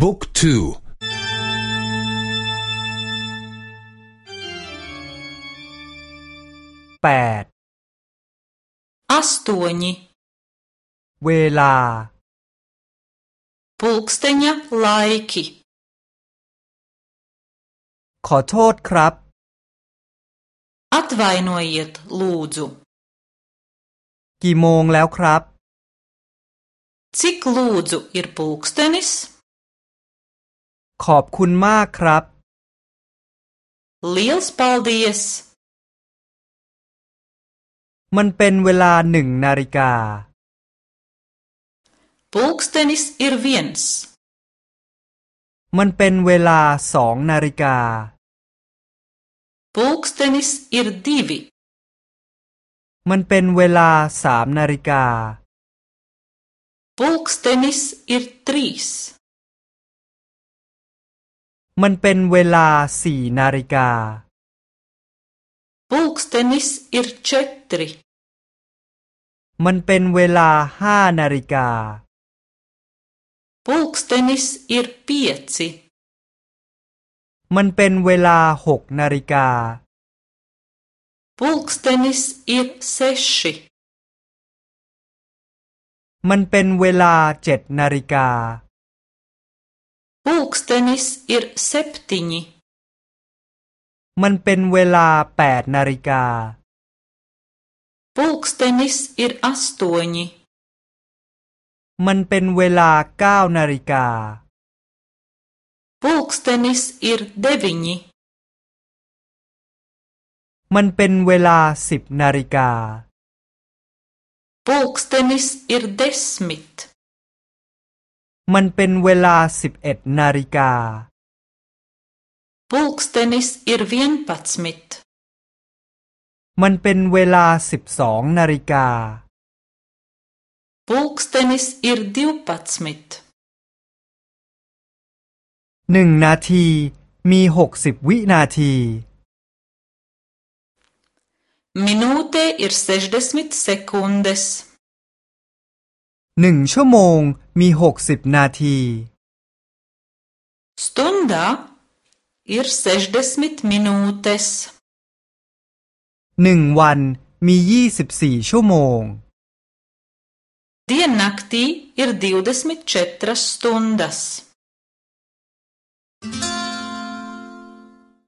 บุ๊กทูแปดอัสโตนิเวลา pulksteņa laiki ขอโทษครับ atvainojiet lūdzu กี่โมงแล้วครับ cik lūdzu ir pulkstenis ขอบคุณมากครับ liels paldies มันเป็นเวลาหนึ่งนาฬิกา pulkstenis ir viens มันเป็นเวลาสองนาฬิกา pulkstenis ir divi มันเป็นเวลาสามนาฬิกา pulkstenis ir trīs มันเป็นเวลาสี่นาฬิกา pulkstenis ir četri มันเป็นเวลาห้านาฬิกา pulkstenis ir pieci มันเป็นเวลาหกนาฬิกา pulkstenis ir seši มันเป็นเวลาเจ็ดนาฬิกา pulkstenis ir septiņi มันเป็นเวลาแปดนาฬิกา pulkstenis ir astoņi มันเป็นเวลาเก้านาฬิกา pulkstenis ir deviņi มันเป็นเวลาสิบนาฬิกา pulkstenis ir desmit มันเป็นเวลาสิบเอ็ดนาฬิกา pulkstenis ir vienpadsmit มันเป็นเวลาสิบสองนาฬิกา pulkstenis ir divpadsmit หนึ่งนาทีมีหกสิบวินาที minūte ir sešdesmit sekundes หนึ่งชั่วโมง มีหกสิบนาที stundā ir sešdesmit minūtes หนึ่งวันมียี่สิบสี่ชั่วโมง diennaktī ir divdesmit četras stundas